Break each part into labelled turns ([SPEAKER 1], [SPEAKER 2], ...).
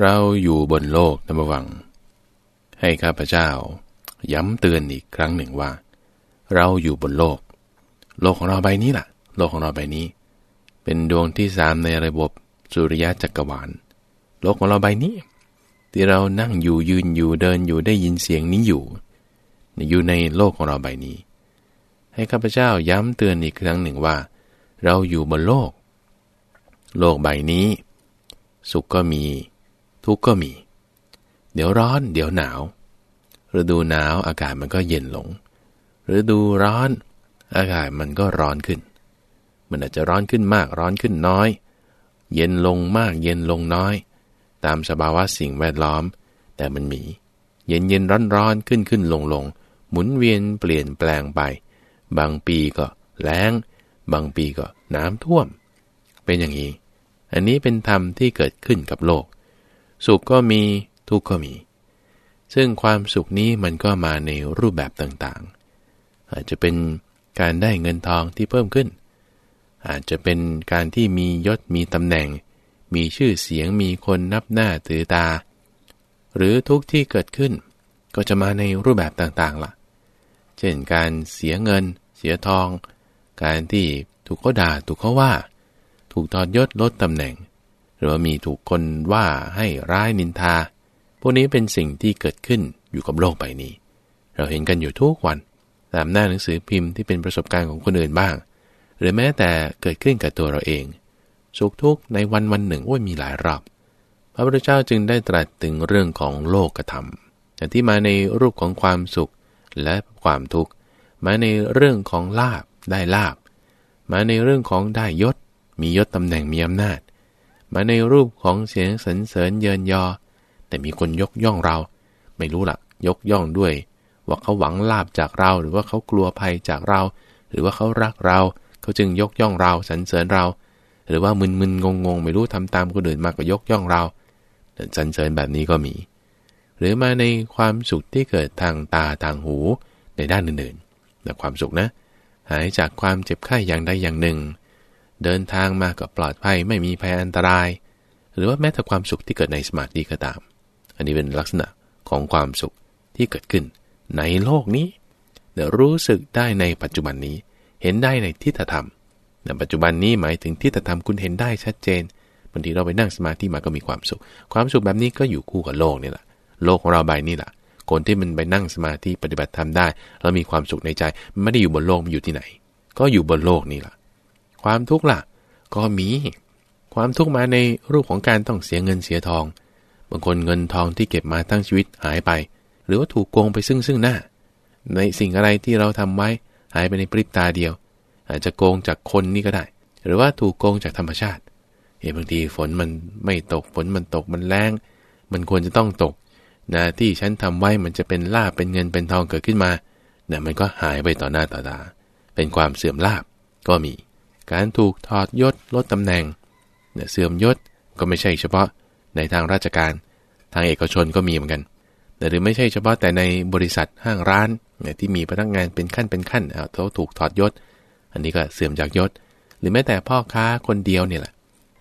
[SPEAKER 1] เราอยู่บนโลกนะบวัง ให้ข้าพเจ้า ย้ำเตือนอีกครั้งหนึ่งว่า เราอยู่บนโลก โลกของเราใบนี้แหละโลกของเราใบนี้ เป็นดวงที่สามในระบบสุริยะจักรวาล โลกของเราใบนี้ ที่เรานั่งอยู่ยืนอยู่เดินอยู่ได้ยินเสียงนี้อยู่ อยู่ในโลกของเราใบนี้ ให้ข้าพเจ้าย้ำเตือนอีกครั้งหนึ่งว่า เราอยู่บนโลก โลกใบนี้ สุขก็มี ทุกข์ก็มี เดี๋ยวร้อน เดี๋ยวหนาว ฤดูหนาวอากาศมันก็เย็นลง ฤดูร้อน อากาศมันก็ร้อนขึ้น มันอาจจะร้อนขึ้นมากร้อนขึ้นน้อย เย็นลงมากเย็นลงน้อย ตามสภาวะสิ่งแวดล้อม แต่มันมี เย็นเย็นร้อนร้อนขึ้นขึ้นลงลงหมุนเวียนเปลี่ยนแปลงไป บางปีก็แล้ง บางปีก็น้ำท่วม เป็นอย่างนี้ อันนี้เป็นธรรมที่เกิดขึ้นกับโลก สุขก็มีทุกข์ก็มี ซึ่งความสุขนี้มันก็มาในรูปแบบต่างๆ อาจจะเป็นการได้เงินทองที่เพิ่มขึ้น อาจจะเป็นการที่มียศมีตำแหน่ง มีชื่อเสียงมีคนนับหน้าถือตา หรือทุกที่เกิดขึ้น ก็จะมาในรูปแบบต่างๆล่ะ เช่นการเสียเงิน เสียทอง การที่ถูกเขาด่าถูกเขาว่า ถูกทอดยศลดตำแหน่ง หรือว่ามีถูกคนว่าให้ร้ายนินทา พวกนี้เป็นสิ่งที่เกิดขึ้นอยู่กับโลกใบนี้ เราเห็นกันอยู่ทุกวัน ตามหน้าหนังสือพิมพ์ที่เป็นประสบการณ์ของคนอื่นบ้าง หรือแม้แต่เกิดขึ้นกับตัวเราเอง สุขทุกข์ในวันวันหนึ่งโอ้ยมีหลายรอบ พระพุทธเจ้าจึงได้ตรัสถึงเรื่องของโลกธรรมแต่ที่มาในรูปของความสุขและความทุกข์ มาในเรื่องของลาบได้ลาบ มาในเรื่องของได้ยศ มียศตำแหน่งมีอำนาจ มาในรูปของเสียงสรรเสริญเยินยอ แต่มีคนยกย่องเรา ไม่รู้ละ่ะ ยกย่องด้วย ว่าเขาหวังลาบจากเรา หรือว่าเขากลัวภัยจากเรา หรือว่าเขารักเรา เขาจึงยกย่องเราสรรเสริญเรา หรือว่ามึนมึนงงงไม่รู้ทำตามคนอื่นมากก็ยกย่องเราสรรเสริญแบบนี้ก็มี หรือมาในความสุขที่เกิดทางตาทางหูในด้านอื่นๆแต่ความสุขนะ หายจากความเจ็บไข้อย่างใดอย่างหนึ่ง เดินทางมากับปลอดภัยไม่มีภัยอันตราย หรือว่าแม้แต่ความสุขที่เกิดในสมาธิก็ตาม อันนี้เป็นลักษณะของความสุขที่เกิดขึ้น ในโลกนี้เดี๋ยวรู้สึกได้ในปัจจุบันนี้ เห็นได้ในทิฏฐธรรมในปัจจุบันนี้หมายถึงทิฏฐธรรมคุณเห็นได้ชัดเจนบางทีเราไปนั่งสมาธิมาก็มีความสุข ความสุขแบบนี้ก็อยู่คู่กับโลกนี่แหละโลกของเราใบนี้แหละคนที่มันไปนั่งสมาธิปฏิบัติธรรมได้ แล้วมีความสุขในใจไม่ได้อยู่บนโลกมันอยู่ที่ไหน ก็อยู่บนโลกนี่แหละ ความทุกข์ล่ะ ก็มี ความทุกข์มาในรูปของการต้องเสียเงินเสียทอง บางคนเงินทองที่เก็บมาทั้งชีวิตหายไป หรือว่าถูกโกงไปซึ่งซึ่งหน้า ในสิ่งอะไรที่เราทำไว้หายไปในปริบตาเดียว อาจจะโกงจากคนนี่ก็ได้ หรือว่าถูกโกงจากธรรมชาติเฮ้บางทีฝนมันไม่ตกฝนมันตกมันแรงมันควรจะต้องตกนะที่ฉันทำไว้มันจะเป็นลาบเป็นเงินเป็นทองเกิดขึ้นมาเนี่ยมันก็หายไปต่อหน้าต่อตาเป็นความเสื่อมลาบก็มี การถูกถอดยศลดตำแหน่งเนี่ยเสื่อมยศก็ไม่ใช่เฉพาะในทางราชการ ทางเอกชนก็มีเหมือนกันแต่หรือไม่ใช่เฉพาะแต่ในบริษัทห้างร้านเนี่ยที่มีพนักงานเป็นขั้นเป็นขั้นเอาเขาถูกถอดยศ อันนี้ก็เสื่อมจากยศ หรือแม้แต่พ่อค้าคนเดียวเนี่ยแหละ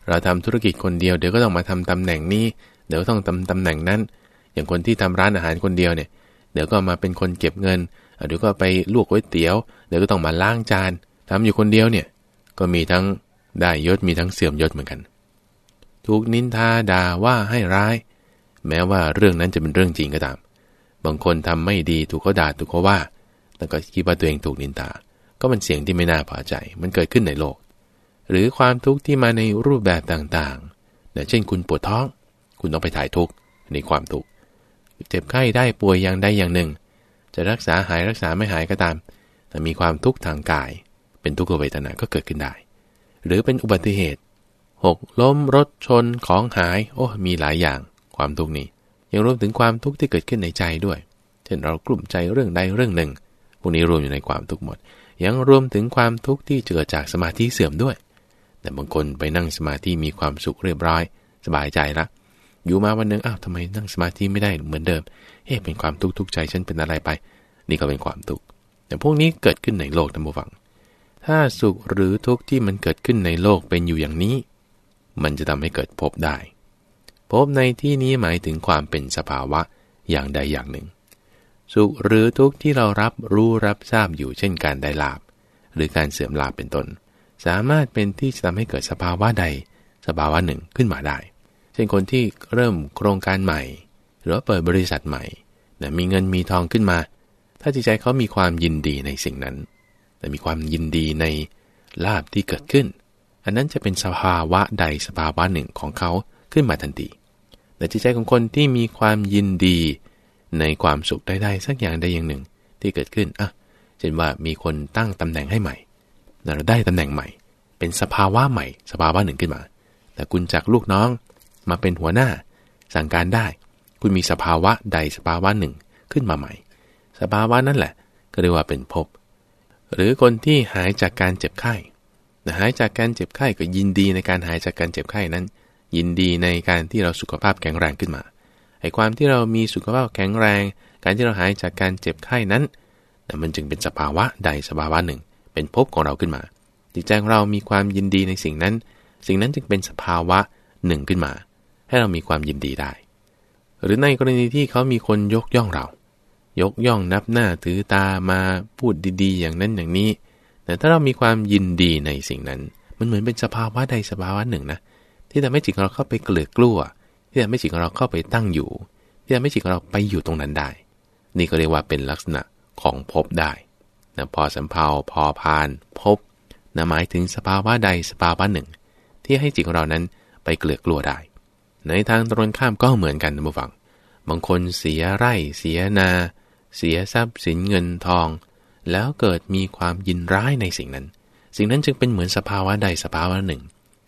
[SPEAKER 1] เราทำธุรกิจคนเดียวเดี๋ยวก็ต้องมาทำตำแหน่งนี้ เดี๋ยวต้องทำตำแหน่งนั้น อย่างคนที่ทำร้านอาหารคนเดียวเนี่ย เดี๋ยวก็มาเป็นคนเก็บเงินเดี๋ยวก็ไปลวกก๋วยเตี๋ยว เดี๋ยวก็ต้องมาล้างจานทำอยู่คนเดียวเนี่ย ก็มีทั้งได้ยศมีทั้งเสื่อมยศเหมือนกัน ถูกนินทาด่าว่าให้ร้าย แม้ว่าเรื่องนั้นจะเป็นเรื่องจริงก็ตาม บางคนทำไม่ดีถูกเขาด่าถูกเขาว่า แต่ก็คิดว่าตัวเองถูกนินทา ก็มันเสียงที่ไม่น่าพอใจ มันเกิดขึ้นในโลก หรือความทุกข์ที่มาในรูปแบบต่างๆเช่นคุณปวดท้อง คุณต้องไปถ่ายทุกข์ในความทุกข์ เจ็บไข้ได้ป่วยอย่างใดอย่างหนึ่ง จะรักษาหายรักษาไม่หายก็ตาม แต่มีความทุกข์ทางกาย เป็นทุกขเวทนาก็เกิดขึ้นได้ หรือเป็นอุบัติเหตุหกล้มรถชนของหาย โอ้ มีหลายอย่างความทุกข์นี้ ยังรวมถึงความทุกข์ที่เกิดขึ้นในใจด้วย เช่นเรากลุ่มใจเรื่องใดเรื่องหนึ่ง พวกนี้รวมอยู่ในความทุกข์หมด ยังรวมถึงความทุกข์ที่เกิดจากสมาธิเสื่อมด้วย แต่บางคนไปนั่งสมาธิมีความสุขเรียบร้อย สบายใจละ อยู่มาวันหนึ่งอ้าวทำไมนั่งสมาธิไม่ได้เหมือนเดิมเฮ้เป็นความทุกข์ทุกใจฉันเป็นอะไรไป นี่ก็เป็นความทุกข์แต่พวกนี้เกิดขึ้นในโลกทั้งหมด ถ้าสุขหรือทุกข์ที่มันเกิดขึ้นในโลกเป็นอยู่อย่างนี้ มันจะทำให้เกิดพบได้ พบในที่นี้หมายถึงความเป็นสภาวะอย่างใดอย่างหนึ่ง สุขหรือทุกข์ที่เรารับรู้รับทราบอยู่เช่นการได้ลาบ หรือการเสื่อมลาบเป็นต้น สามารถเป็นที่จะทำให้เกิดสภาวะใด สภาวะหนึ่งขึ้นมาได้ เช่นคนที่เริ่มโครงการใหม่ หรือเปิดบริษัทใหม่มีเงินมีทองขึ้นมา ถ้าจิตใจเขามีความยินดีในสิ่งนั้น แต่มีความยินดีในลาบที่เกิดขึ้น อันนั้นจะเป็นสภาวะใดสภาวะหนึ่งของเขาขึ้นมาทันทีแต่จิตใจของคนที่มีความยินดีในความสุขใดๆสักอย่างใดอย่างหนึ่งที่เกิดขึ้นอะเช่นว่ามีคนตั้งตำแหน่งให้ใหม่เราได้ตำแหน่งใหม่ เป็นสภาวะใหม่ สภาวะหนึ่งขึ้นมา แต่คุณจากลูกน้องมาเป็นหัวหน้า สั่งการได้ คุณมีสภาวะใดสภาวะหนึ่งขึ้นมาใหม่ สภาวะนั่นแหละ ก็เรียกว่าเป็นภพ หรือคนที่หายจากการเจ็บไข้หายจากการเจ็บไข้ก็ยินดีในการหายจากการเจ็บไข้นั้น ยินดีในการที่เราสุขภาพแข็งแรงขึ้นมาไอ้ความที่เรามีสุขภาพแข็งแรง การที่เราหายจากการเจ็บไข้นั้นมันจึงเป็นสภาวะใดสภาวะหนึ่ง เป็นภพของเราขึ้นมาจิตใจของเรามีความยินดีในสิ่งนั้น สิ่งนั้นจึงเป็นสภาวะหนึ่งขึ้นมา ให้เรามีความยินดีได้ หรือในกรณีที่เขามีคนยกย่องเรา ยกย่องนับหน้าถือตามาพูดดีๆ อย่างนั้นอย่างนี้ แต่ถ้าเรามีความยินดีในสิ่งนั้น มันเหมือนเป็นสภาวะใดสภาวะหนึ่งนะ ที่ทำให้จิตของเราเข้าไปเกลือกลัวที่ทำให้จิตของเราเข้าไปตั้งอยู่ ที่ทำให้จิตของเราไปอยู่ตรงนั้นได้ นี่ก็เรียกว่าเป็นลักษณะของภพได้นะพอสำเพาพอพานภพนะหมายถึงสภาวะใดสภาวะหนึ่ง ที่ให้จิตของเรานั้นไปเกลือกลัวได้ ในทางตรงข้ามก็เหมือนกันนะบุฟัง บางคนเสียไร่ เสียนา เสียทรัพย์สินเงินทอง แล้วเกิดมีความยินร้ายในสิ่งนั้น สิ่งนั้นจึงเป็นเหมือนสภาวะใดสภาวะหนึ่ง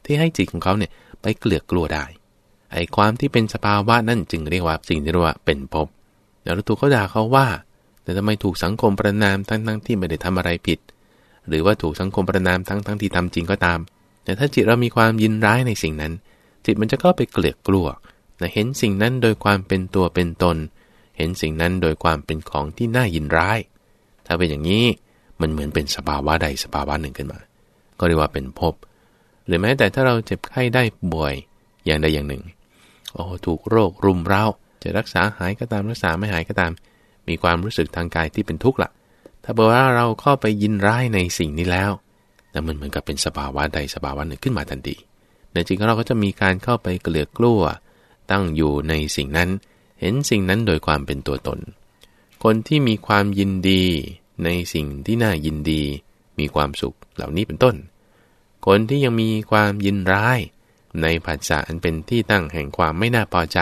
[SPEAKER 1] ที่ให้จิตของเขาเนี่ยไปเกลือกกลัวได้ ไอ้ความที่เป็นสภาวะนั่นจึงเรียกว่าสิ่งที่เรียกว่าเป็นภพแล้วถูกเขาด่าเขาว่า แต่ทำไมถูกสังคมประนามทั้งทั้งที่ไม่ได้ทำอะไรผิด หรือว่าถูกสังคมประนามทั้งทั้งที่ทำจริงก็ตาม แต่ถ้าจิตเรามีความยินร้ายในสิ่งนั้น จิตมันจะก็ไปเกลือกกลัวนะเห็นสิ่งนั้นโดยความเป็นตัวเป็นตน ห็นสิ่งนั้นโดยความเป็นของที่น่ายินร้าย ถ้าเป็นอย่างนี้มันเหมือนเป็นสภาวะใดสภาวะหนึ่งขึ้นมา ก็เรียกว่าเป็นภพหรือแม้แต่ถ้าเราเจ็บไข้ได้ป่วยอย่างใดอย่างหนึ่งโอ้ถูกโรครุมเร้าจะรักษาหายก็ตามรักษาไม่หายก็ตาม มีความรู้สึกทางกายที่เป็นทุกข์ละถ้าบอกว่าเราเข้าไปยินร้ายในสิ่งนี้แล้วแต่มันเหมือนกับเป็นสภาวะใดสภาวะหนึ่งขึ้นมาทันทีในจริงเราก็จะมีการเข้าไปเกลือกกลัวตั้งอยู่ในสิ่งนั้น เห็นสิ่งนั้นโดยความเป็นตัวตน คนที่มีความยินดีในสิ่งที่น่ายินดี มีความสุขเหล่านี้เป็นต้น คนที่ยังมีความยินร้าย ในผัสสะอันเป็นที่ตั้งแห่งความไม่น่าพอใจ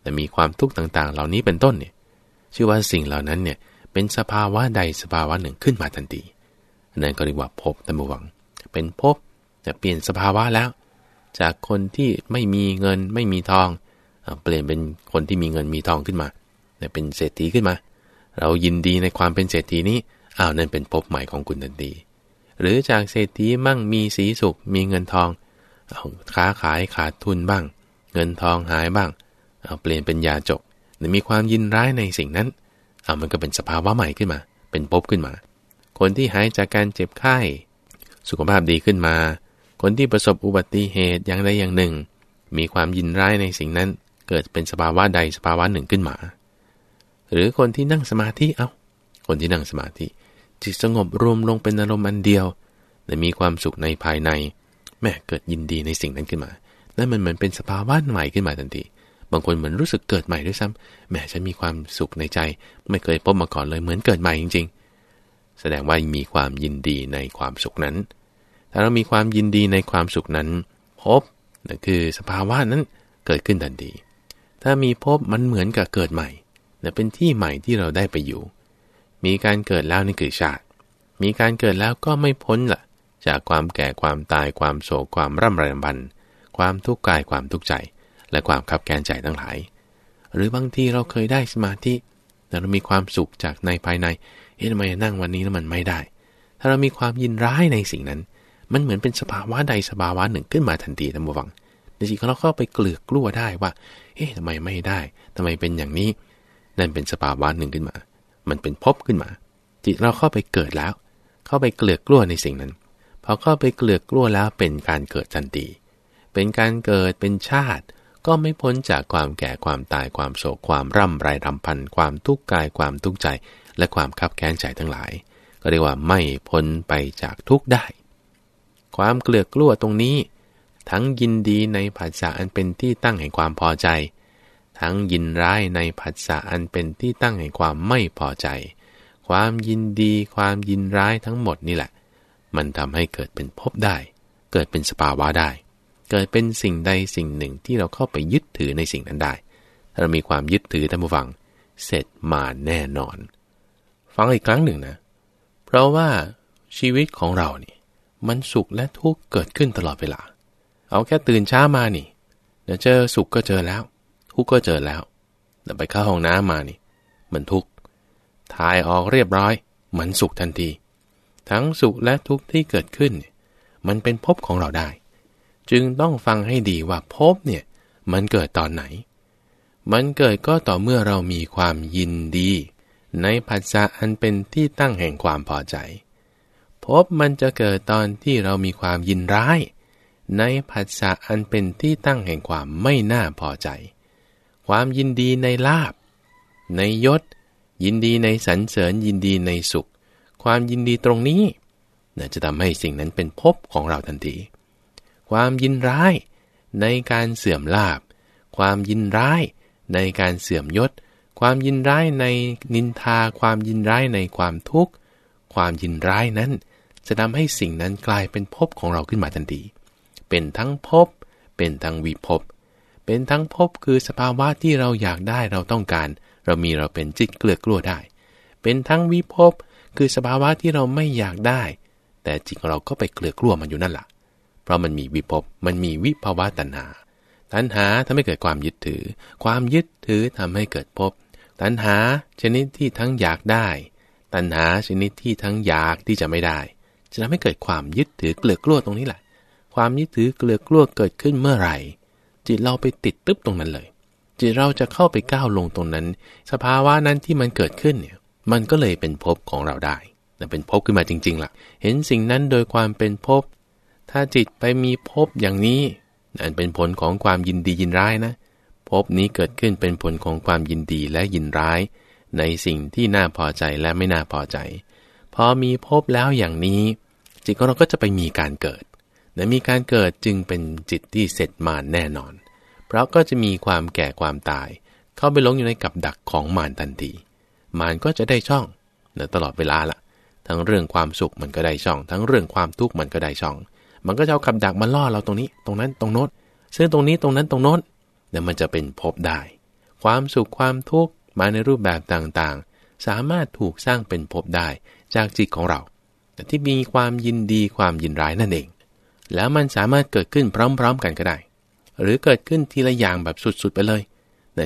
[SPEAKER 1] แต่มีความทุกข์ต่างๆ เหล่านี้เป็นต้นเนี่ยชื่อว่าสิ่งเหล่านั้นเนี่ยเป็นสภาวะใดสภาวะหนึ่งขึ้นมาทันทีนั่นก็เรียกว่าภพตัมวัง เป็นภพจะเปลี่ยนสภาวะแล้ว จากคนที่ไม่มีเงินไม่มีทอง เปลี่ยนเป็นคนที่มีเงินมีทองขึ้นมาเป็นเศรษฐีขึ้นมา เรายินดีในความเป็นเศรษฐีนี้อ้าวนั่นเป็นภพใหม่ของคุณทันทีหรือจากเศรษฐีมั่งมีสีสุขมีเงินทองเอาค้าขายขาดทุนบ้าง เงินทองหายบ้างเอาเปลี่ยนเป็นยาจกหรือมีความยินร้ายในสิ่งนั้นเอามันก็เป็นสภาวะใหม่ขึ้นมา เป็นภพขึ้นมา คนที่หายจากการเจ็บไข้ สุขภาพดีขึ้นมา คนที่ประสบอุบัติเหตุอย่างใดอย่างหนึ่ง มีความยินร้ายในสิ่งนั้น เกิดเป็นสภาวะใดสภาวะหนึ่งขึ้นมา หรือคนที่นั่งสมาธิเอา้า คนที่นั่งสมาธิ จิตสงบรวมลงเป็นอารมณ์อันเดียวแต่มีความสุขในภายใน แม่เกิดยินดีในสิ่งนั้นขึ้นมานั่นมันเหมือนเป็นสภาวะใหม่ขึ้นมาทันที บางคนเหมือนรู้สึกเกิดใหม่ด้วยซ้ำแม่ฉันมีความสุขในใจ ไม่เคยพบมาก่อนเลยเหมือนเกิดใหม่จริง ๆ แสดงว่ามีความยินดีในความสุขนั้น ถ้าเรามีความยินดีในความสุขนั้นพบนั่นคือสภาวะนั้นเกิดขึ้นทันที ถ้ามีพบมันเหมือนกับเกิดใหม่แต่เป็นที่ใหม่ที่เราได้ไปอยู่ มีการเกิดแล้วนี่คือชาติ มีการเกิดแล้วก็ไม่พ้นละจากความแก่ความตายความโศกความร่ำไรบันความทุกข์กายความทุกข์ใจ และความขับแกนใจทั้งหลาย หรือบางทีเราเคยได้สมาธิแต่เรามีความสุขจากในภายในเอ๊ะทำไมนั่งวันนี้แล้วมันไม่ได้ ถ้าเรามีความยินร้ายในสิ่งนั้น มันเหมือนเป็นสภาวะใดสภาวะหนึ่งขึ้นมาทันทีท่านผู้ฟัง ในจิตของเราเข้าไปเกลือกกลัวได้ว่า เอ๊ะทำไมไม่ได้ทำไมเป็นอย่างนี้ นั่นเป็นสภาวะหนึ่งขึ้นมา มันเป็นภพขึ้นมา จิตเราเข้าไปเกิดแล้ว เข้าไปเกลือกกลัวในสิ่งนั้น พอเข้าไปเกลือกกลัวแล้วเป็นการเกิดทันที เป็นการเกิด เป็นชาติ ก็ไม่พ้นจากความแก่ ความตาย ความโศก ความร่ำไรรำพัน ความทุกข์กาย ความทุกข์ใจ และความขับแค้นใจทั้งหลาย ก็เรียกว่าไม่พ้นไปจากทุกข์ได้ ความเกลือกกลัวตรงนี้ ทั้งยินดีในผัสสะอันเป็นที่ตั้งแห่งความพอใจ ทั้งยินร้ายในผัสสะอันเป็นที่ตั้งแห่งความไม่พอใจ ความยินดีความยินร้ายทั้งหมดนี่แหละ มันทำให้เกิดเป็นภพได้ เกิดเป็นสภาวะได้ เกิดเป็นสิ่งใดสิ่งหนึ่งที่เราเข้าไปยึดถือในสิ่งนั้นได้ ถ้าเรามีความยึดถือท่านผู้ฟัง เสร็จมาแน่นอน ฟังอีกครั้งหนึ่งนะ เพราะว่าชีวิตของเรานี่มันสุขและทุกข์เกิดขึ้นตลอดเวลา เอาแค่ตื่นเช้ามานี่เดี๋ยวเจอสุขก็เจอแล้วทุกข์ก็เจอแล้วแต่ไปเข้าห้องน้ำมานี่ มันทุกข์ถ่ายออกเรียบร้อย มันสุขทันที ทั้งสุขและทุกข์ที่เกิดขึ้น มันเป็นภพของเราได้ จึงต้องฟังให้ดีว่าภพเนี่ยมันเกิดตอนไหน มันเกิดก็ต่อเมื่อเรามีความยินดี ในผัสสะอันเป็นที่ตั้งแห่งความพอใจภพมันจะเกิดตอนที่เรามีความยินร้าย ในผัสสะอันเป็นที่ตั้งแห่งความไม่น่าพอใจ ความยินดีในลาบ ในยศ ยินดีในสรรเสริญยินดีในสุข ความยินดีตรงนี้จะทำให้สิ่งนั้นเป็นภพของเราทันที ความยินร้ายในการเสื่อมลาบ ความยินร้ายในการเสื่อมยศ ความยินร้ายในนินทา ความยินร้ายในความทุกข์ ความยินร้ายนั้น จะทำให้สิ่งนั้นกลายเป็นภพของเราขึ้นมาทันที เป็นทั้งภพเป็นทั้งวิภพเป็นทั้งภพคือสภาวะที่เราอยากได้เราต้องการ เรามีเราเป็นจิตเกลือกลัวได้ เป็นทั้งวิภพคือสภาวะที่เราไม่อยากได้ แต่จิตเราก็ไปเกลือกลัวมันอยู่นั่นแหละเพราะมันมีวิภพมันมีวิภาวะตัณหาตัณหาทำให้เกิดความยึดถือ ความยึดถือทำให้เกิดภพตัณหาชนิดที่ทั้งอยากได้ ตัณหาชนิดที่ทั้งอยากที่จะไม่ได้ จะทำให้เกิดความยึดถือเกลือกลัวตรงนี้แหละ ความยึดถือเกลือกลัวเกิดขึ้นเมื่อไหร่ จิตเราไปติดตึ๊บตรงนั้นเลย จิตเราจะเข้าไปก้าวลงตรงนั้น สภาวะนั้นที่มันเกิดขึ้นเนี่ยมันก็เลยเป็นภพของเราได้แต่เป็นภพขึ้นมาจริงๆล่ะ เห็นสิ่งนั้นโดยความเป็นภพถ้าจิตไปมีภพอย่างนี้นั่นเป็นผลของความยินดียินร้ายนะภพนี้เกิดขึ้นเป็นผลของความยินดีและยินร้าย ในสิ่งที่น่าพอใจและไม่น่าพอใจ พอมีภพแล้วอย่างนี้ จิตของเราก็จะไปมีการเกิด และมีการเกิดจึงเป็นจิตที่เสร็จมารแน่นอน เพราะก็จะมีความแก่ความตาย เข้าไปลงอยู่ในกับดักของมารทันที มารก็จะได้ช่องตลอดเวลาละ่ะ ทั้งเรื่องความสุขมันก็ได้ช่อง ทั้งเรื่องความทุกข์มันก็ได้ช่อง มันก็จะเอากับดักมาล่อเราตรงนี้ ตรงนั้นตรงโน้นซึ่งตรงนี้ตรงนั้นตรงโน้นเนี่ยมันจะเป็นพบได้ ความสุขความทุกข์มาในรูปแบบต่างๆ สามารถถูกสร้างเป็นพบได้จากจิตของเรา แต่ที่มีความยินดีความยินร้ายนั่นเอง แล้วมันสามารถเกิดขึ้นพร้อม ๆ กันก็ได้ หรือเกิดขึ้นทีละอย่างแบบสุดๆไปเลย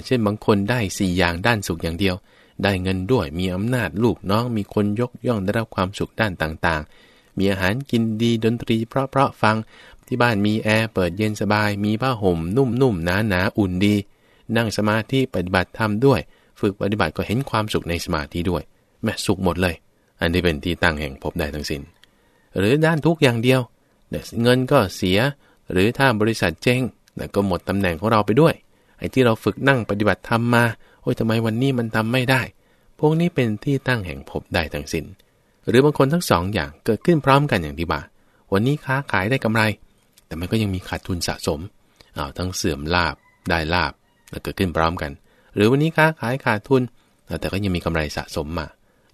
[SPEAKER 1] เช่นบางคนได้ 4 อย่างด้านสุขอย่างเดียว ได้เงินด้วย มีอำนาจลูกน้อง มีคนยกย่องได้รับความสุขด้านต่างๆ มีอาหารกินดีดนตรีเพราะๆฟัง ที่บ้านมีแอร์เปิดเย็นสบาย มีผ้าห่มนุ่มๆหนาๆอุ่นดี นั่งสมาธิปฏิบัติธรรมด้วย ฝึกปฏิบัติก็เห็นความสุขในสมาธิด้วย แม่สุขหมดเลย อันที่เป็นที่ตั้งแห่งพบได้ทั้งสิน้น หรือด้านทุกอย่างเดียว เงินก็เสียหรือถ้าบริษัทเจ๊งก็หมดตำแหน่งของเราไปด้วย ไอ้ที่เราฝึกนั่งปฏิบัติธรรมมาโอ้ยทำไมวันนี้มันทำไม่ได้ พวกนี้เป็นที่ตั้งแห่งพบได้ทั้งสิน้น หรือบางคนทั้งสองอย่างเกิดขึ้นพร้อมกันอย่างที่ว่าวันนี้ค้าขายได้กำไร แต่มันก็ยังมีขาดทุนสะสมอ้าวทั้งเสื่อมลาบได้ลาบแล้วเกิดขึ้นพร้อมกัน หรือวันนี้ค้าขายขาดทุน แต่ก็ยังมีกำไรสะสมมา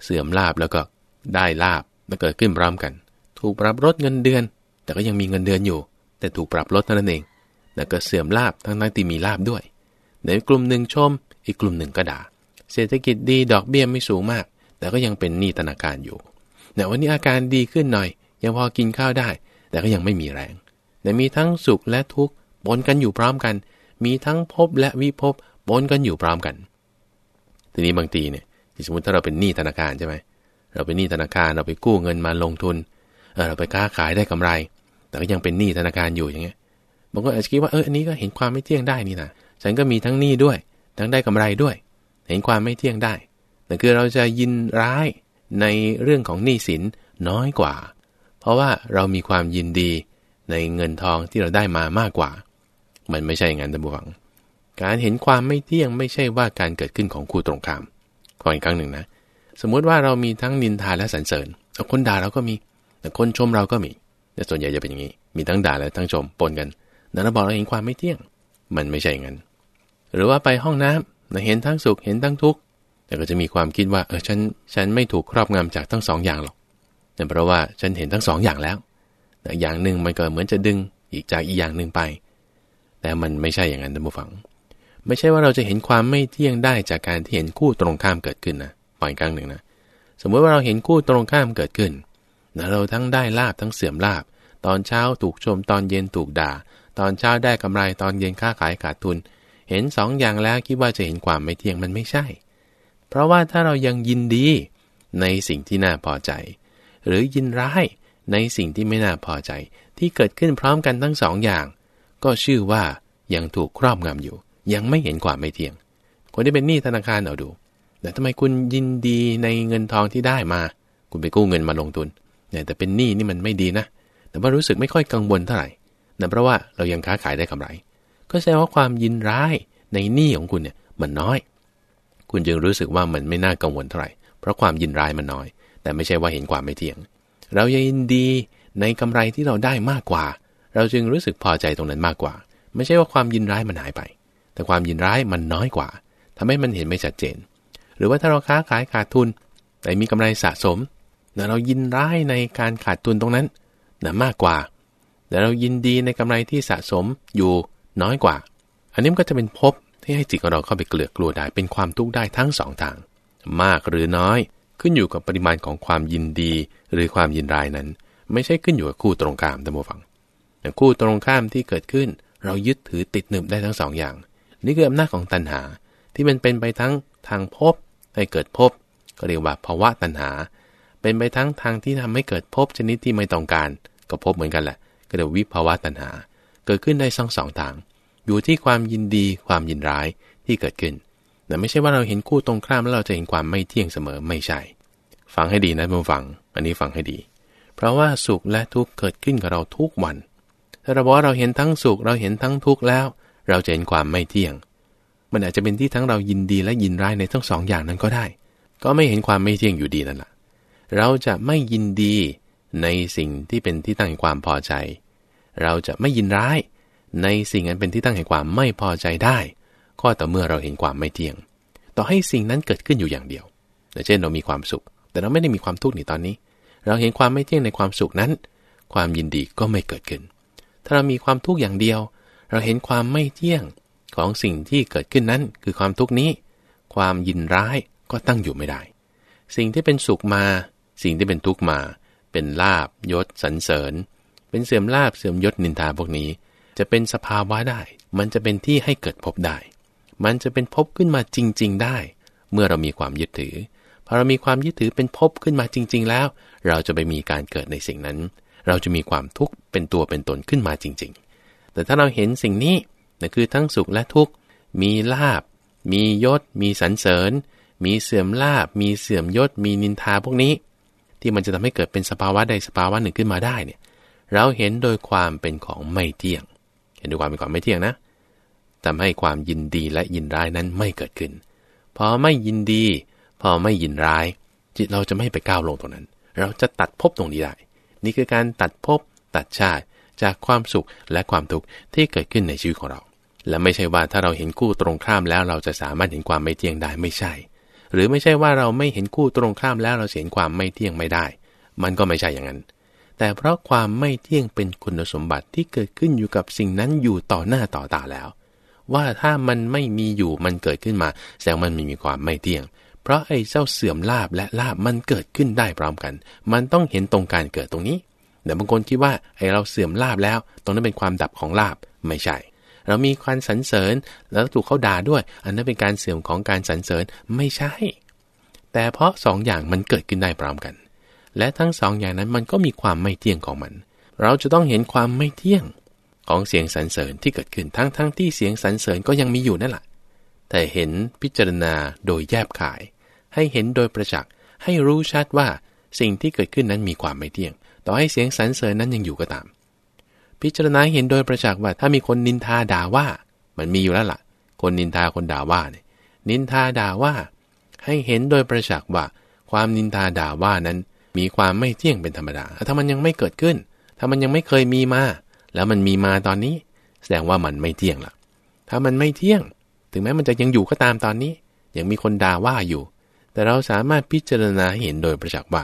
[SPEAKER 1] เสื่อมลาบแล้วก็ได้ลาบแล้วเกิดขึ้นพร้อมกัน ถูกปรับลดเงินเดือน แต่ก็ยังมีเงินเดือนอยู่ แต่ถูกปรับลดเท่านั้นเองแล้วก็เสื่อมลาบทั้งนั้นที่มีลาบด้วยในกลุ่มหนึ่งชม อีกกลุ่มหนึ่งก็ด่า เศรษฐกิจดีดอกเบี้ยไม่สูงมาก แต่ก็ยังเป็นหนี้ธนาคารอยู่แต่วันนี้อาการดีขึ้นหน่อย ยังพอกินข้าวได้ แต่ก็ยังไม่มีแรง แต่มีทั้งสุขและทุกข์ปนกันอยู่พร้อมกัน มีทั้งภพและวิภพปนกันอยู่พร้อมกัน ทีนี้บางทีเนี่ยสมมติถ้าเราเป็นหนี้ธนาคารใช่ไหมเราเป็นหนี้ธนาคารเราไปกู้เงินมาลงทุนเเราไปค้าขายได้กำไร แต่ก็ยังเป็นหนี้ธนาคารอยู่อย่างเงี้ยบางคนอาจจะคิดว่าเอออันนี้ก็เห็นความไม่เที่ยงได้นี่นะฉันก็มีทั้งหนี้ด้วย ทั้งได้กำไรด้วย เห็นความไม่เที่ยงได้ แต่คือเราจะยินร้ายในเรื่องของหนี้สินน้อยกว่า เพราะว่าเรามีความยินดีในเงินทองที่เราได้มามากกว่า มันไม่ใช่งานตะบวงการเห็นความไม่เที่ยงไม่ใช่ว่าการเกิดขึ้นของคู่ตรงข้ามขออีกครั้งหนึ่งนะ สมมุติว่าเรามีทั้งนินทาและสรรเสริญคนด่าเราก็มี แต่คนชมเราก็มี แต่ส่วนใหญ่จะเป็นอย่างนี้ มีทั้งด่าและทั้งชมปนกันนั่นเราบอกเราเห็นความไม่เที่ยง มันไม่ใช่อย่างนั้น หรือว่าไปห้องน้ำเราเห็นทั้งสุขเห็นทั้งทุกข์แต่ก็จะมีความคิดว่าเออฉันฉันไม่ถูกครอบงำจากทั้งสองอย่างหรอกแต่เพราะว่าฉันเห็นทั้งสองอย่างแล้วแต่อย่างหนึ่งมันก็เหมือนจะดึงอีกจากอีกอย่างหนึ่งไป แต่มันไม่ใช่อย่างนั้นท่านผู้ฟัง ไม่ใช่ว่าเราจะเห็นความไม่เที่ยงได้จากการที่เห็นคู่ตรงข้ามเกิดขึ้นนะปล่อยกลางหนึ่งนะสมมติว่าเราเห็นคู่ตรงข้ามเกิดขึ้น นะเราทั้งได้ลาบทั้งเสื่อมลาบ ตอนเช้าถูกชมตอนเย็นถูกด่า ตอนเช้าได้กำไรตอนเย็นค้าขายขาดทุน เห็นสองอย่างแล้วคิดว่าจะเห็นความไม่เที่ยงมันไม่ใช่ เพราะว่าถ้าเรายังยินดีในสิ่งที่น่าพอใจ หรือยินร้ายในสิ่งที่ไม่น่าพอใจ ที่เกิดขึ้นพร้อมกันทั้งสองอย่าง ก็ชื่อว่ายังถูกครอบงำอยู่ ยังไม่เห็นความไม่เที่ยง คนที่เป็นหนี้ธนาคารเอาดูแต่ทำไมคุณยินดีในเงินทองที่ได้มา คุณไปกู้เงินมาลงทุน เนี่ยแต่เป็นหนี้นี่มันไม่ดีนะ แต่ว่ารู้สึกไม่ค่อยกังวลเท่าไหร่นั่เพราะว่าเรายังค้าขายได้กำไร ก็แสดงว่าความยินร้ายในหนี้ของคุณเนี่ยมันน้อย คุณจึงรู้สึกว่ามันไม่น่ากังวลเท่าไหร่ เพราะความยินร้ายมันน้อย แต่ไม่ใช่ว่าเห็นความไม่เที่ยง เรายินดีในกำไรที่เราได้มากกว่า เราจึงรู้สึกพอใจตรงนั้นมากกว่า ไม่ใช่ว่าความยินร้ายมันหายไป แต่ความยินร้ายมันน้อยกว่าทำให้มันเห็นไม่ชัดเจน หรือว่าถ้าเราค้าขายขาดทุน แต่มีกำไรสะสม แต่เรายินร้ายในการขาดทุนตรงนั้นนะมากกว่า แต่เรายินดีในกำไรที่สะสมอยู่น้อยกว่า อันนี้มันก็จะเป็นภพที่ให้จิตของเราเข้าไปเกลือกลัวได้ เป็นความทุกข์ได้ทั้งสองทาง มากหรือน้อย ขึ้นอยู่กับปริมาณของความยินดีหรือความยินร้ายนั้น ไม่ใช่ขึ้นอยู่กับคู่ตรงข้ามท่านผู้ฟังแต่คู่ตรงข้ามที่เกิดขึ้น เรายึดถือติดหนึบได้ทั้งสองอย่าง นี่คืออำนาจของตัณหาที่มันเป็นไปทั้งทางภพให้เกิดภพก็เรียกว่าภาวะตัณหา เป็นไปทั้งทางที่ทำให้เกิดภพชนิดที่ไม่ต้องการ ก็ภพเหมือนกันแหละ ก็เรียกวิภาวะตัณหา เกิดขึ้นได้สองสองทาง อยู่ที่ความยินดีความยินร้ายที่เกิดขึ้นแต่ไม่ใช่ว่าเราเห็นคู่ตรงข้ามแล้วเราจะเห็นความไม่เที่ยงเสมอไม่ใช่ ฟังให้ดีนะเพื่อนฟัง อันนี้ฟังให้ดี เพราะว่าสุขและทุกข์เกิดขึ้นกับเราทุกวัน ถ้าเราบอกว่าเราเห็นทั้งสุขเราเห็นทั้งทุกข์แล้ว เราจะเห็นความไม่เที่ยง มันอาจจะเป็นที่ทั้งเรายินดีและยินร้ายในทั้งสองอย่างนั้นก็ได้ ก็ไม่เห็นความไม่เที่ยงอยู่ดีนั่นแหละ เราจะไม่ยินดีในสิ่งที่เป็นที่ตั้งแห่งความพอใจ เราจะไม่ยินร้ายในสิ่งนั้นเป็นที่ตั้งแห่งความไม่พอใจได้ ก็ต่อเมื่อเราเห็นความไม่เที่ยง ต่อให้สิ่งนั้นเกิดขึ้นอยู่อย่างเดียวเช่นเรามีความสุข แต่เราไม่ได้มีความทุกข์ในตอนนี้ เราเห็นความไม่เที่ยงในความสุขนั้น ความยินดีก็ไม่เกิดขึ้น ถ้าเรามีความทุกข์อย่างเดียว เราเห็นความไม่เที่ยงของสิ่งที่เกิดขึ้นนั้น คือความทุกข์นี้ ความยินร้ายก็ตั้งอยู่ไม่ได้ สิ่งที่เป็นสุขมา สิ่งที่เป็นทุกข์มา เป็นลาบยศสรรเสริญ เป็นเสื่อมลาบเสื่อมยศนินทาพวกนี้ จะเป็นสภาวะได้ มันจะเป็นที่ให้เกิดพบได้ มันจะเป็นพบขึ้นมาจริง ๆ ได้ เมื่อเรามีความยึดถือพอเรามีความยึดถือเป็นภพขึ้นมาจริง ๆ แล้ว เราจะไปมีการเกิดในสิ่งนั้น เราจะมีความทุกข์เป็นตัวเป็นตนขึ้นมาจริง ๆ แต่ถ้าเราเห็นสิ่งนี้นั่นคือทั้งสุขและทุกข์ มีลาบ มียศ มีสรรเสริญ มีเสื่อมลาบ มีเสื่อมยศ มีนินทาพวกนี้ ที่มันจะทำให้เกิดเป็นสภาวะใดสภาวะหนึ่งขึ้นมาได้เนี่ยเราเห็นโดยความเป็นของไม่เที่ยง เห็นโดยความเป็นของไม่เที่ยงนะทำให้ความยินดีและยินร้ายนั้นไม่เกิดขึ้น พอไม่ยินดี พอไม่ยินร้าย จิตเราจะไม่ไปก้าวลงตรงนั้น เราจะตัดภพตรงนี้ได้ นี่คือการตัดภพตัดชาติจากความสุขและความทุกข์ที่เกิดขึ้นในชีวิตของเรา และไม่ใช่ว่าถ้าเราเห็นคู่ตรงข้ามแล้วเราจะสามารถเห็นความไม่เที่ยงได้ไม่ใช่ หรือไม่ใช่ว่าเราไม่เห็นคู่ตรงข้ามแล้วเราเห็นความไม่เที่ยงไม่ได้ มันก็ไม่ใช่อย่างนั้น แต่เพราะความไม่เที่ยงเป็นคุณสมบัติที่เกิดขึ้นอยู่กับสิ่งนั้นอยู่ต่อหน้าต่อตาแล้ว ว่าถ้ามันไม่มีอยู่มันเกิดขึ้นมา แสดงมันมีความไม่เที่ยง เพราะไอ้เจ้าเสื่อมลาบและลาบมันเกิดขึ้นได้พร้อมกัน มันต้องเห็นตรงการเกิดตรงนี้แต่บางคนคิดว่าไอ้เราเสื่อมลาบแล้ว ตรงนั้นเป็นความดับของลาบไม่ใช่ เรามีความสรรเสริญ แล้วถูกเขาด่าด้วย อันนั้นเป็นการเสื่อมของการสรรเสริญไม่ใช่ แต่เพราะสองอย่างมันเกิดขึ้นได้พร้อมกัน และทั้งสองอย่างนั้นมันก็มีความไม่เที่ยงของมัน เราจะต้องเห็นความไม่เที่ยงของเสียงสรรเสริญที่เกิดขึ้นทั้งทั้งที่เสียงสรรเสริญก็ยังมีอยู่นั่นแหละแต่เห็นพิจารณาโดยแยบขาย ให้เห็นโดยประจักษ์ให้รู้ชัดว่าสิ่งที่เกิดขึ้นนั้นมีความไม่เที่ยง ต่อให้เสียงสรรเสริญนั้นยังอยู่ก็ตาม พิจารณาเห็นโดยประจักษ์ว่า ถ้ามีคนนินทาด่าว่า มันมีอยู่แล้วละ่ะ คนนินทาคนด่าว่าเนี่ยนินทาด่าว่า ให้เห็นโดยประจักษ์ว่า ความนินทาด่าว่านั้น มีความไม่เที่ยงเป็นธรรมดา ถ้ามันยังไม่เกิดขึ้น ถ้ามันยังไม่เคยมีมา แล้วมันมีมาตอนนี้ แสดงว่ามันไม่เที่ยงละถ้ามันไม่เที่ยง ถึงแม้มันจะยังอยู่ก็ตามตอนนี้ ยังมีคนด่าว่าอยู่ แต่เราสามารถพิจารณาเห็นโดยประจักษ์ว่า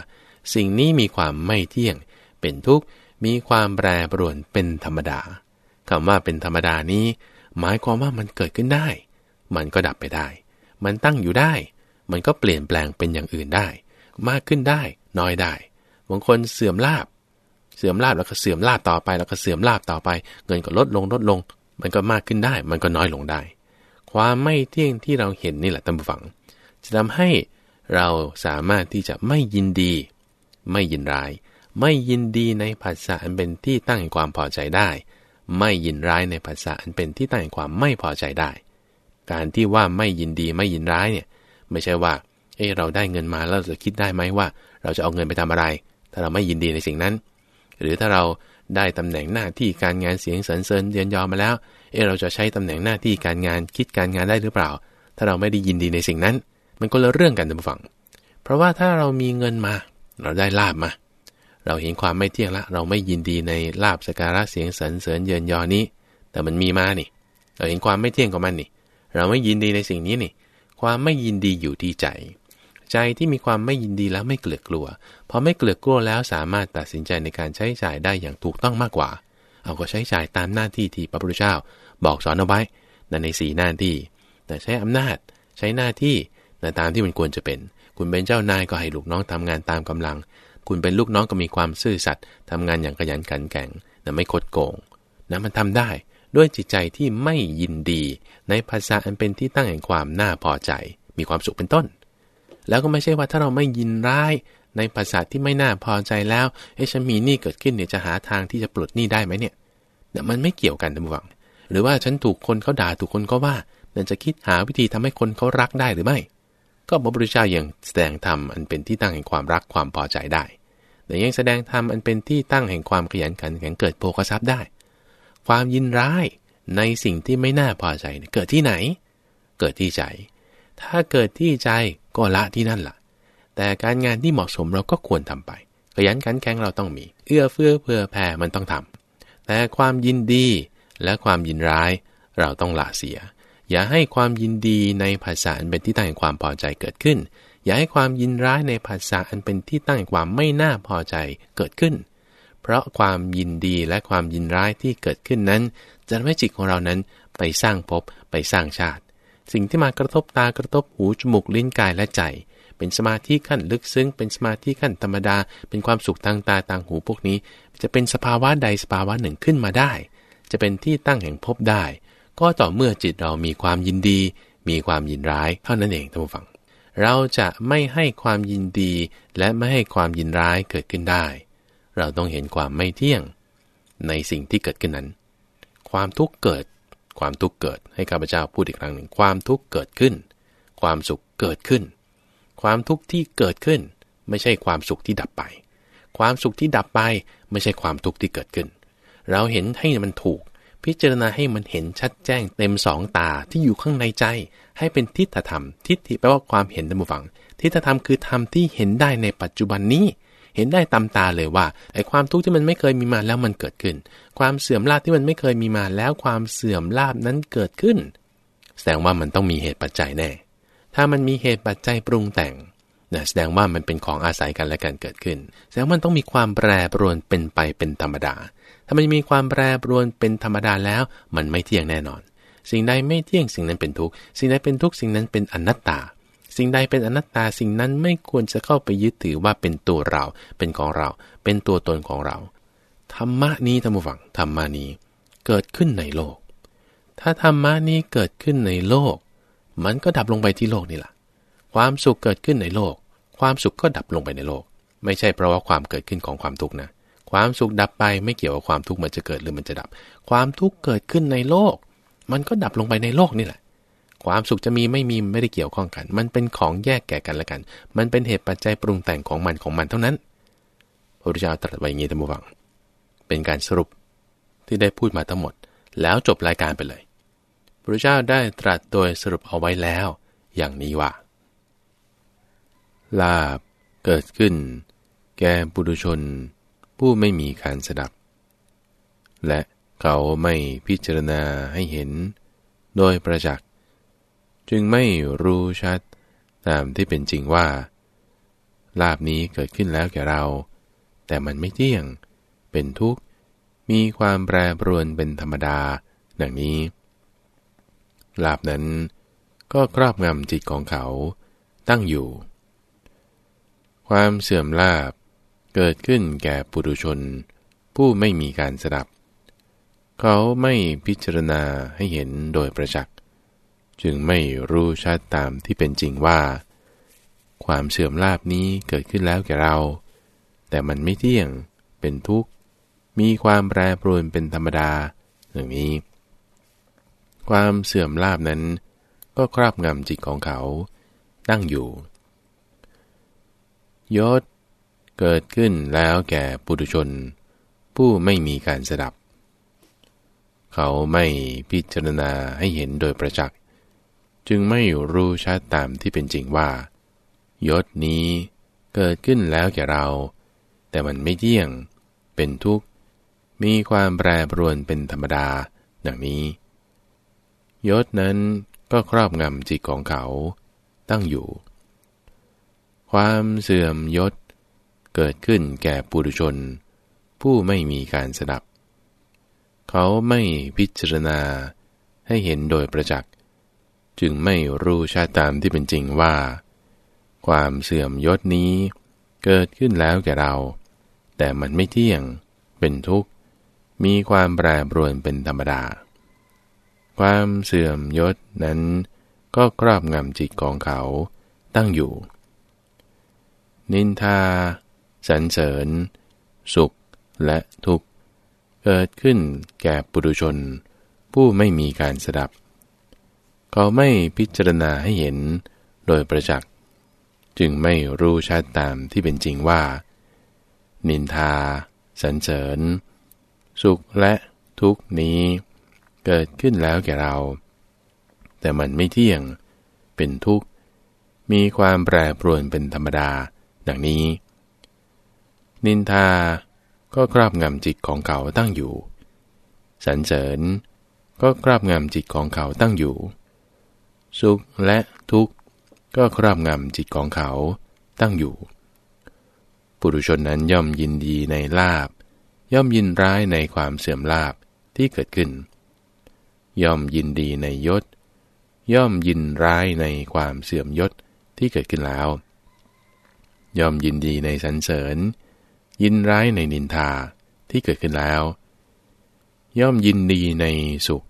[SPEAKER 1] สิ่งนี้มีความไม่เที่ยง เป็นทุกข์ มีความแปรปรวนเป็นธรรมดาคำว่าเป็นธรรมดานี้ หมายความว่ามันเกิดขึ้นได้ มันก็ดับไปได้ มันตั้งอยู่ได้ มันก็เปลี่ยนแปลงเป็นอย่างอื่นได้ มากขึ้นได้ น้อยได้บางคนเสื่อมลาบ เสื่อมลาบแล้วก็เสื่อมลาบต่อไป แล้วก็เสื่อมลาบต่อไป เงินก็ลดลงลดลง มันก็มากขึ้นได้ มันก็น้อยลงได้ ความไม่เที่ยงที่เราเห็นนี่แหละตั้งฝัง จะทำให้เราสามารถที่จะไม่ยินดี ไม่ยินร้าย ไม่ยินดีในภาษาอันเป็นที่ตั้งแห่งความพอใจได้ ไม่ยินร้ายในภาษาอันเป็นที่ตั้งแห่งความไม่พอใจได้ การที่ว่าไม่ยินดีไม่ยินร้ายเนี่ยไม่ใช่ว่า เออเราได้เงินมาแล้วจะคิดได้ไหมว่า เราจะเอาเงินไปทำอะไร ถ้าเราไม่ยินดีในสิ่งนั้น หรือถ้าเราได้ตำแหน่งหน้าที่การงานเสียงสรรเสริญเรียนยอมาแล้ว เออเราจะใช้ตำแหน่งหน้าที่การงานคิดการงานได้หรือเปล่า ถ้าเราไม่ได้ยินดีในสิ่งนั้น มันก็ละเรื่องกันทุกฝั่งเพราะว่าถ้าเรามีเงินมา เราได้ลาบมา เราเห็นความไม่เที่ยงละ เราไม่ยินดีในลาบสการะเสียงสรรเสริญเยินยอนี้ แต่มันมีมานี่ เราเห็นความไม่เที่ยงของมันนี่ เราไม่ยินดีในสิ่งนี้นี่ ความไม่ยินดีอยู่ที่ใจ ใจที่มีความไม่ยินดีแล้วไม่เกลือกลัว พอไม่เกลือกลัวแล้วสามารถตัดสินใจในการใช้จ่ายได้อย่างถูกต้องมากกว่า เอาก็ใช้จ่ายตามหน้าที่ที่พระพุทธเจ้า บอกสอนเอาไว้ในสีหน้าที่ แต่ใช้อำนาจ ใช้หน้าที่ในตามที่มันควรจะเป็น คุณเป็นเจ้านายก็ให้ลูกน้องทำงานตามกำลัง คุณเป็นลูกน้องก็มีความซื่อสัตย์ทำงานอย่างขยันขันแข็งนะไม่คดโกงนะมันทำได้ด้วยจิตใจที่ไม่ยินดี ในภาษาอันเป็นที่ตั้งแห่งความน่าพอใจ มีความสุขเป็นต้น แล้วก็ไม่ใช่ว่าถ้าเราไม่ยินร้าย ในภาษาที่ไม่น่าพอใจแล้วเอ้ฉันมีหนี้เกิดขึ้นเนี่ยจะหาทางที่จะปลดหนี้ได้ไหมเนี่ยเนี่ยมันไม่เกี่ยวกันทั้งหวัง หรือว่าฉันถูกคนเขาด่าถูกคนเขาว่านั่นจะคิดหาวิธีทำให้คนเขารักได้หรือไม่ ก็พระพุทธเจ้ายังแสดงธรรมอันเป็นที่ตั้งแห่งความรักความพอใจได้แต่ยังแสดงธรรมอันเป็นที่ตั้งแห่งความขยันขันแข็งเกิดโภคทรัพย์ได้ ความยินร้ายในสิ่งที่ไม่น่าพอใจเกิดที่ไหน เกิดที่ใจ ถ้าเกิดที่ใจก็ละที่นั่นละ่ะ แต่การงานที่เหมาะสมเราก็ควรทำไป ขยันขันแข็งเราต้องมี เอื้อเฟื้อเผื่อแผ่มันต้องทำแต่ความยินดีและความยินร้ายเราต้องละเสีย อย่าให้ความยินดีในภาษาอันเป็นที่ตั้งแห่งความพอใจเกิดขึ้น อย่าให้ความยินร้ายในภาษาอันเป็นที่ตั้งแห่งความไม่น่าพอใจเกิดขึ้น เพราะความยินดีและความยินร้ายที่เกิดขึ้นนั้น จะทำให้จิตของเรานั้นไปสร้างภพไปสร้างชาติ สิ่งที่มากระทบตากระทบหูจมูกลิ้นกายและใจ เป็นสมาธิขั้นลึกซึ้ง เป็นสมาธิขั้นธรรมดา เป็นความสุขทางตาทางหูพวกนี้ จะเป็นสภาวะใดสภาวะหนึ่งขึ้นมาได้ จะเป็นที่ตั้งแห่งภพได้ ก็ต่อเมื่อจิตเรามีความยินดี มีความยินร้ายเท่านั้นเองท่านผู้ฟัง เราจะไม่ให้ความยินดีและไม่ให้ความยินร้ายเกิดขึ้นได้ เราต้องเห็นความไม่เที่ยงในสิ่งที่เกิดขึ้นนั้น ความทุกข์เกิด ความทุกข์เกิด ให้ข้าพเจ้าพูดอีกครั้งหนึ่ง ความทุกข์เกิดขึ้น ความสุขเกิดขึ้น ความทุกข์ที่เกิดขึ้น ไม่ใช่ความสุขที่ดับไป ความสุขที่ดับไปไม่ใช่ความทุกข์ที่เกิดขึ้น เราเห็นให้มันถูก พิจารณาให้มันเห็นชัดแจ้งเต็มสองตาที่อยู่ข้างในใจ ให้เป็นทิฏฐธรรม ทิฏฐิแปลว่าความเห็นตามฝัง ทิฏฐธรรมคือธรรมที่เห็นได้ในปัจจุบันนี้ เห็นได้ตามตาเลยว่าไอ้ความทุกข์ที่มันไม่เคยมีมาแล้วมันเกิดขึ้น ความเสื่อมลาภที่มันไม่เคยมีมาแล้วความเสื่อมลาภนั้นเกิดขึ้น แสดงว่ามันต้องมีเหตุปัจจัยแน่ ถ้ามันมีเหตุปัจจัยปรุงแต่งนะแสดงว่ามันเป็นของอาศัยกันและกันเกิดขึ้น แสดงมันต้องมีความแปรปรวนเป็นไปเป็นธรรมดา ถ้ามันมีความแปรปรวนเป็นธรรมดาแล้ว มันไม่เที่ยงแน่นอน สิ่งใดไม่เที่ยงสิ่งนั้นเป็นทุกข์ สิ่งใดเป็นทุกข์สิ่งนั้นเป็นอนัตตา สิ่งใดเป็นอนัตตาสิ่งนั้นไม่ควรจะเข้าไปยึดถือว่าเป็นตัวเรา เป็นของเรา เป็นตัวตนของเรา ธรรมะนี้ธรรมฝังธรรมานี้ เกิดขึ้นในโลก ถ้าธรรมะนี้เกิดขึ้นในโลก มันก็ดับลงไปที่โลกนี่แหละ ความสุขเกิดขึ้นในโลก ความสุขก็ดับลงไปในโลก ไม่ใช่เพราะว่าความเกิดขึ้นของความทุกข์นะ ความสุขดับไปไม่เกี่ยวกับความทุกข์มันจะเกิดหรือมันจะดับ ความทุกข์เกิดขึ้นในโลก มันก็ดับลงไปในโลกนี่แหละ ความสุขจะมีไม่มีไม่ได้เกี่ยวข้องกัน มันเป็นของแยกแก่กันละกัน มันเป็นเหตุปัจจัยปรุงแต่งของมันของมันเท่านั้นพระพุทธเจ้าตรัสไว้อย่างนี้ท่านผู้ฟัง เป็นการสรุปที่ได้พูดมาทั้งหมด แล้วจบรายการไปเลยพระเจ้าได้ตรัสโดยสรุปเอาไว้แล้ว อย่างนี้ว่า ลาบเกิดขึ้น แก่บุรุชน ผู้ไม่มีการสดับ และเขาไม่พิจารณาให้เห็น โดยประจักษ์จึงไม่รู้ชัดตามที่เป็นจริงว่า ลาบนี้เกิดขึ้นแล้วแก่เรา แต่มันไม่เที่ยง เป็นทุกข์ มีความแปรปรวนเป็นธรรมดาดังนี้ ลาบนั้นก็ครอบงำจิตของเขาตั้งอยู่ ความเสื่อมลาบ เกิดขึ้นแก่ปุถุชน ผู้ไม่มีการสดับ เขาไม่พิจารณาให้เห็นโดยประจักษ์จึงไม่รู้ชัดตามที่เป็นจริงว่า ความเสื่อมลาบนี้เกิดขึ้นแล้วแก่เรา แต่มันไม่เที่ยง เป็นทุกข์ มีความแปรปรวนเป็นธรรมดาอย่างนี้ ความเสื่อมลาบนั้น ก็ครอบงำจิตของเขาตั้งอยู่ยศ เกิดขึ้นแล้วแก่ปุถุชน ผู้ไม่มีการสดับ เขาไม่พิจารณาให้เห็นโดยประจักษ์ จึงไม่รู้ชัดตามที่เป็นจริงว่า ยศนี้เกิดขึ้นแล้วแก่เรา แต่มันไม่เที่ยง เป็นทุกข์ มีความแปรปรวนเป็นธรรมดาดังนี้ ยศนั้นก็ครอบงำจิตของเขาตั้งอยู่ ความเสื่อมยศ เกิดขึ้นแก่ปุถุชน ผู้ไม่มีการสดับ เขาไม่พิจารณาให้เห็นโดยประจักษ์ จึงไม่รู้ชาตามที่เป็นจริงว่า ความเสื่อมยศนี้เกิดขึ้นแล้วแก่เรา แต่มันไม่เที่ยง เป็นทุกข์ มีความแปรปรวนเป็นธรรมดา ความเสื่อมยศนั้นก็ครอบงำจิตของเขาตั้งอยู่ นินทา สรรเสริญ สุขและทุกข์ เกิดขึ้นแก่ปุถุชน ผู้ไม่มีการสดับ เขาไม่พิจารณาให้เห็นโดยประจักษ์จึงไม่รู้ชัดตามที่เป็นจริงว่า นินทา สรรเสริญ สุขและทุกนี้ เกิดขึ้นแล้วแก่เรา แต่มันไม่เที่ยง เป็นทุกข์ มีความแปรปรวนเป็นธรรมดา ดังนี้ นินทาก็ครอบงำจิตของเขาตั้งอยู่ สรรเสริญ ก็ครอบงำจิตของเขาตั้งอยู่ สุขและทุกข์ก็ครอบงำจิตของเขาตั้งอยู่ ปุถุชนนั้นย่อมยินดีในลาบ ย่อมยินร้ายในความเสื่อมลาบที่เกิดขึ้น ย่อมยินดีในยศ ย่อมยินร้ายในความเสื่อมยศที่เกิดขึ้นแล้ว ย่อมยินดีในสรรเสริญ ยินร้ายในนินทาที่เกิดขึ้นแล้ว ย่อมยินดีในสุข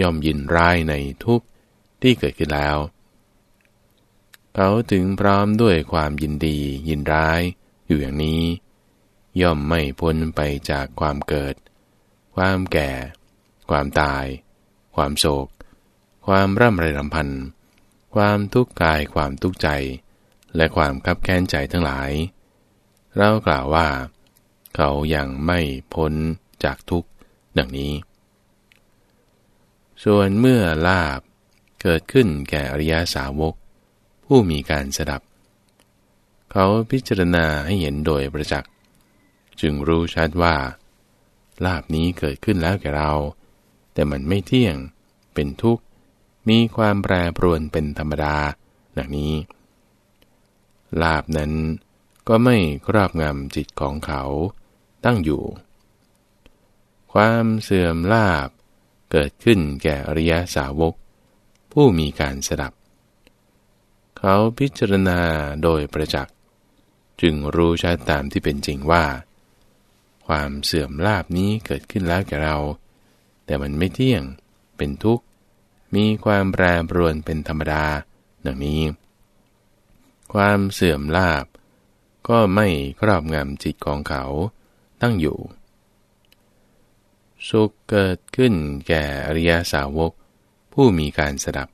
[SPEAKER 1] ย่อมยินร้ายในทุกข์ที่เกิดขึ้นแล้ว เขาถึงพร้อมด้วยความยินดียินร้ายอยู่อย่างนี้ ย่อมไม่พ้นไปจากความเกิด ความแก่ ความตาย ความโศก ความร่ำไรรำพัน ความทุกข์กายความทุกข์ใจ และความคับแค้นใจทั้งหลาย เรากล่าวว่า เขายัางไม่พ้นจากทุกข์ดังนี้ ส่วนเมื่อลาบเกิดขึ้นแก่อริยสาวก ผู้มีการสดับ เขาพิจารณาให้เห็นโดยประจักษ์จึงรู้ชัดว่า ลาบนี้เกิดขึ้นแล้วแก่เรา แต่มันไม่เที่ยง เป็นทุกข์ มีความแปรปรวนเป็นธรรมดาดังนี้ ลาบนั้น ก็ไม่ครอบงำจิตของเขาตั้งอยู่ ความเสื่อมลาบเกิดขึ้นแก่อริยสาวก ผู้มีการสดับ เขาพิจารณาโดยประจักษ์จึงรู้ชัดตามที่เป็นจริงว่า ความเสื่อมลาบนี้เกิดขึ้นแล้วแก่เรา แต่มันไม่เที่ยงเป็นทุกข์ มีความแปรปรวนเป็นธรรมดาดังนี้ ความเสื่อมลาบ ก็ไม่ครอบงำจิตของเขาตั้งอยู่ สุขเกิดขึ้นแก่อริยสาวก ผู้มีการสดับ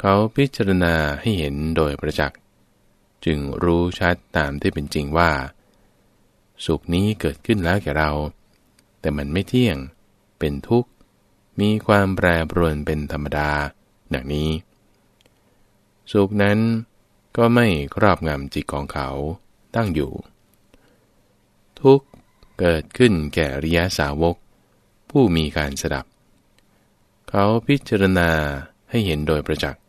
[SPEAKER 1] เขาพิจารณาให้เห็นโดยประจักษ์จึงรู้ชัดตามที่เป็นจริงว่า สุขนี้เกิดขึ้นแล้วแก่เรา แต่มันไม่เที่ยง เป็นทุกข์ มีความแปรปรวนเป็นธรรมดา ดังนี้ สุขนั้น ก็ไม่ครอบงำจิตของเขาตั้งอยู่ ทุกเกิดขึ้นแก่ริยสาวก ผู้มีการสดับ เขาพิจารณาให้เห็นโดยประจักษ์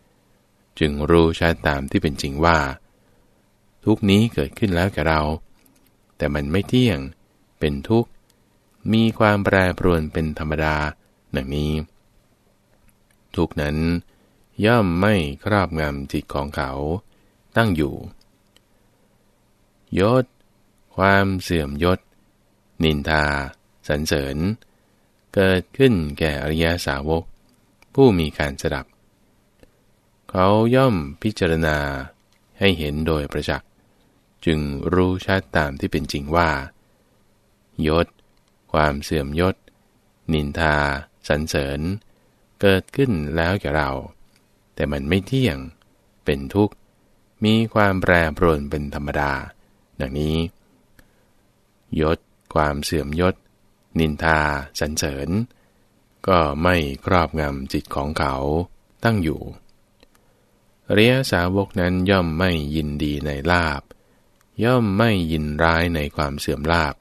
[SPEAKER 1] จึงรู้ชัดตามที่เป็นจริงว่า ทุกนี้เกิดขึ้นแล้วแก่เรา แต่มันไม่เที่ยง เป็นทุกข์ มีความแปรปรวนเป็นธรรมดาดังนี้ ทุกนั้นย่อมไม่ครอบงำจิตของเขา ตั้งอยู่ ยศ ความเสื่อมยศ นินทาสรรเสริญ เกิดขึ้นแก่อริยสาวก ผู้มีการสดับ เขาย่อมพิจารณาให้เห็นโดยประจักษ์จึงรู้ชัดตามที่เป็นจริงว่า ยศ ความเสื่อมยศ นินทาสรรเสริญ เกิดขึ้นแล้วแก่เรา แต่มันไม่เที่ยง เป็นทุกข์ มีความแปรปรวนเป็นธรรมดา ดังนี้ ยศ ความเสื่อมยศ นินทาสรรเสริญ ก็ไม่ครอบงำจิตของเขาตั้งอยู่เรียสาวกนั้นย่อมไม่ยินดีในลาบ ย่อมไม่ยินร้ายในความเสื่อมลาบ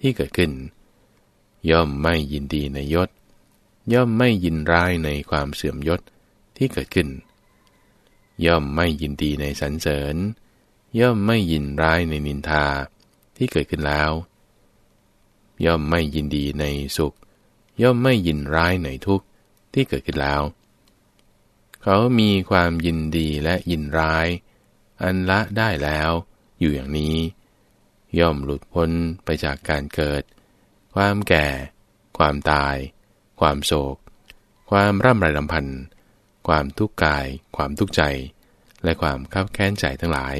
[SPEAKER 1] ที่เกิดขึ้น ย่อมไม่ยินดีในยศ ย่อมไม่ยินร้ายในความเสื่อมยศที่เกิดขึ้น ย่อมไม่ยินดีในสรรเสริญ ย่อมไม่ยินร้ายในนินทาที่เกิดขึ้นแล้ว ย่อมไม่ยินดีในสุข ย่อมไม่ยินร้ายในทุกข์ที่เกิดขึ้นแล้ว เขามีความยินดีและยินร้าย อันละได้แล้ว อยู่อย่างนี้ ย่อมหลุดพ้นไปจากการเกิด ความแก่ ความตาย ความโศก ความร่ำไรลำพันธ์ ความทุกข์กาย ความทุกข์ใจ และความคับแค้นใจทั้งหลาย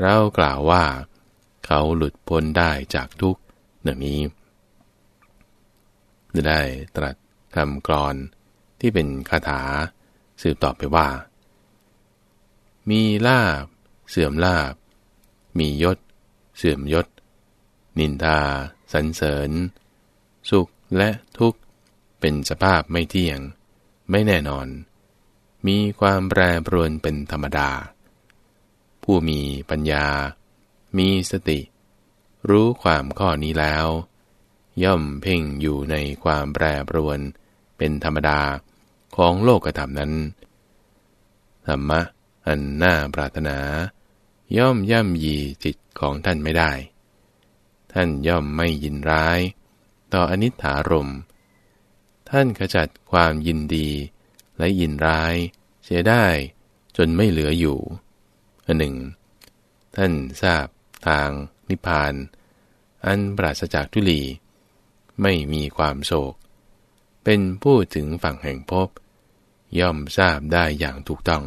[SPEAKER 1] เรากล่าวว่า เขาหลุดพ้นได้จากทุกข์หนึ่งนี้ได้ตรัสคำกรอนที่เป็นคาถาสืบต่อไปว่า มีลาบ เสื่อมลาบ มียศ เสื่อมยศ นินทาสรรเสริญ สุขและทุกข์ เป็นสภาพไม่เที่ยง ไม่แน่นอน มีความแปรปรวนเป็นธรรมดา ผู้มีปัญญา มีสติ รู้ความข้อนี้แล้ว ย่อมเพ่งอยู่ในความแปรปรวนเป็นธรรมดาของโลกธรรมนั้น ธรรมะอันน่าปรารถนา ย่อมย่ำยีจิตของท่านไม่ได้ ท่านย่อมไม่ยินร้าย ต่ออนิถารมณ์ ท่านขจัดความยินดี และยินร้าย เสียได้ จนไม่เหลืออยู่อันหนึ่ง ท่านทราบทางนิพพาน อันปราศจากทุลี ไม่มีความโศก เป็นผู้ถึงฝั่งแห่งพบย่อมทราบได้อย่างถูกต้อง